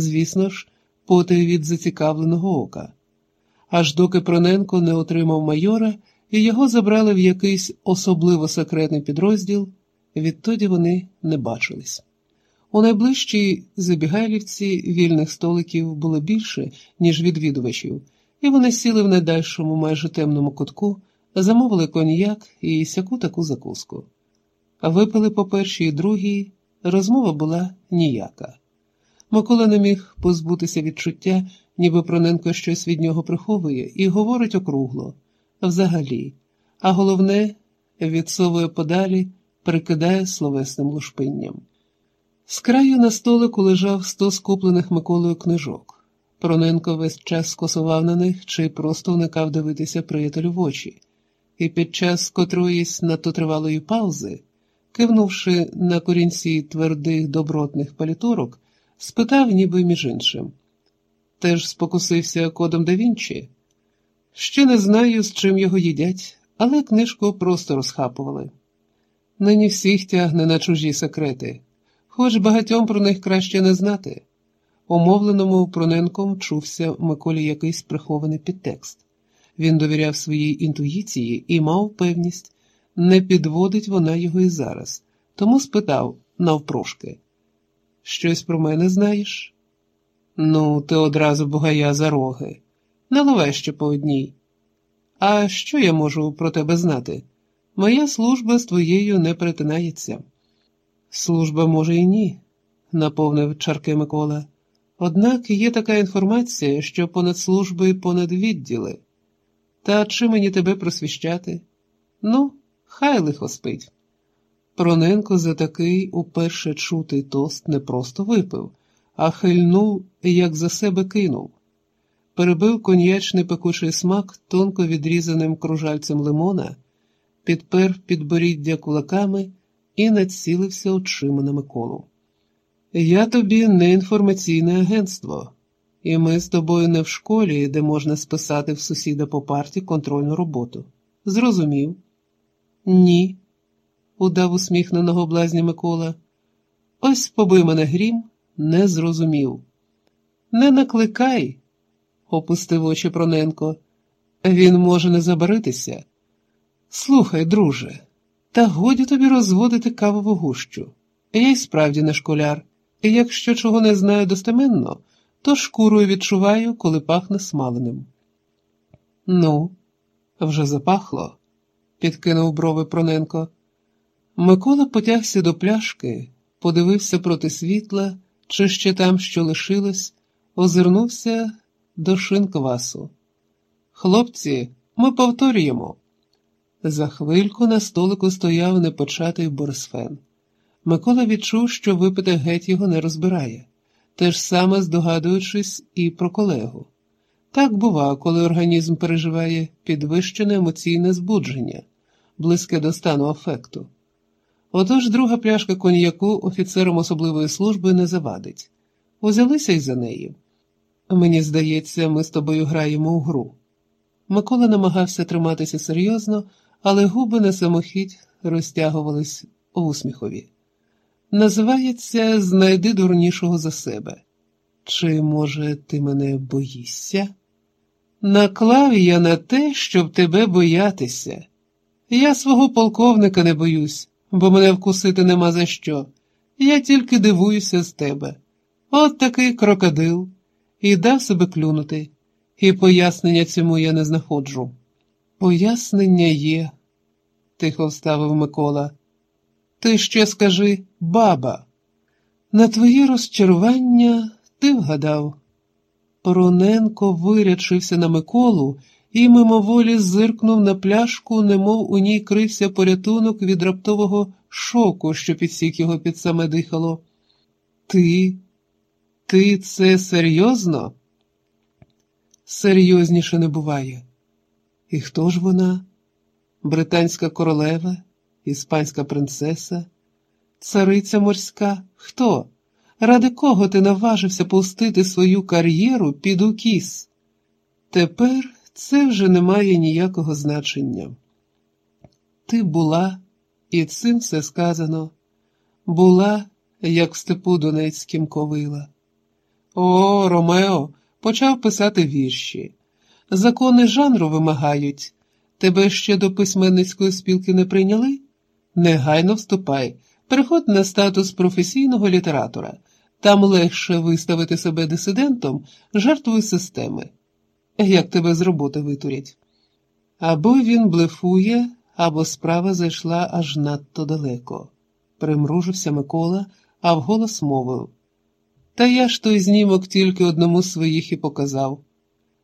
звісно ж, потай від зацікавленого ока. Аж доки Проненко не отримав майора, і його забрали в якийсь особливо секретний підрозділ, відтоді вони не бачились. У найближчій забігайлівці вільних столиків було більше, ніж відвідувачів, і вони сіли в найдальшому майже темному кутку, замовили коньяк і сяку таку закуску. Випили по першій і другій, розмова була ніяка. Микола не міг позбутися відчуття, ніби Проненко щось від нього приховує, і говорить округло, взагалі, а головне, відсовує подалі, прикидає словесним лушпинням. З краю на столику лежав сто скуплених Миколою книжок. Проненко весь час скосував на них чи просто уникав дивитися приятелю в очі, і під час котроїсь надто тривалої паузи, кивнувши на корінці твердих добротних паліторок, спитав, ніби між іншим. Теж спокусився кодом да Вінчі? Ще не знаю, з чим його їдять, але книжку просто розхапували. Нині всіх тягне на чужі секрети хоч багатьом про них краще не знати. Умовленому Проненком чувся Миколі якийсь прихований підтекст. Він довіряв своїй інтуїції і мав певність, не підводить вона його і зараз, тому спитав навпрошки: Щось про мене знаєш? Ну, ти одразу бугая за роги. Наливай ще по одній. А що я можу про тебе знати? Моя служба з твоєю не перетинається. Служба, може, і ні, наповнив чарки Микола. Однак є така інформація, що понад служби понад відділи. Та чи мені тебе просвіщати? Ну, хай лихо спить. Проненко за такий уперше чутий тост не просто випив, а хильнув, як за себе кинув. Перебив коньячний пекучий смак тонко відрізаним кружальцем лимона, підпер підборіддя кулаками і націлився очима на Миколу. Я тобі не інформаційне агентство, і ми з тобою не в школі, де можна списати в сусіда по парті контрольну роботу. Зрозумів? Ні, удав усміхненого блазня Микола. Ось побив мене грім, не зрозумів. Не накликай, опустив очі Проненко. Він може не забаритися. Слухай, друже. Та годі тобі розводити кавову гущу. Я й справді не школяр, і якщо чого не знаю достеменно, то шкурою відчуваю, коли пахне смаленим. Ну, вже запахло, підкинув брови Проненко. Микола потягся до пляшки, подивився проти світла, чи ще там що лишилось, озирнувся до шинквасу. Хлопці, ми повторюємо. За хвильку на столику стояв непочатий борсфен. Микола відчув, що випити геть його не розбирає, теж саме здогадуючись і про колегу. Так бува, коли організм переживає підвищене емоційне збудження, близьке до стану афекту. Отож друга пляшка коньяку офіцерам особливої служби не завадить. Узялися й за неї. Мені здається, ми з тобою граємо у гру. Микола намагався триматися серйозно але губи на самохідь розтягувались у усміхові. Називається Знайди дурнішого за себе. Чи, може, ти мене боїшся? Наклав я на те, щоб тебе боятися. Я свого полковника не боюсь, бо мене вкусити нема за що. Я тільки дивуюся з тебе. От такий крокодил, і дав себе клюнути, і пояснення цьому я не знаходжу. Пояснення є, тихо вставив Микола. Ти ще скажи баба. На твоє розчарування ти вгадав. Пороненко вирячився на Миколу і мимоволі зиркнув на пляшку, немов у ній крився порятунок від раптового шоку, що підсік його під саме дихало. Ти, ти це серйозно? Серйозніше не буває. І хто ж вона? Британська королева, іспанська принцеса, цариця морська? Хто? Ради кого ти наважився пустити свою кар'єру під укіс? Тепер це вже не має ніякого значення. Ти була, і цим все сказано, була, як в степу Донецьким ковила. О, Ромео, почав писати вірші. Закони жанру вимагають. Тебе ще до письменницької спілки не прийняли? Негайно вступай, переходь на статус професійного літератора. Там легше виставити себе дисидентом, жертвою системи. Як тебе з роботи витурять? Або він блефує, або справа зайшла аж надто далеко. Примружився Микола, а вголос мовив. Та я ж той знімок тільки одному своїх і показав.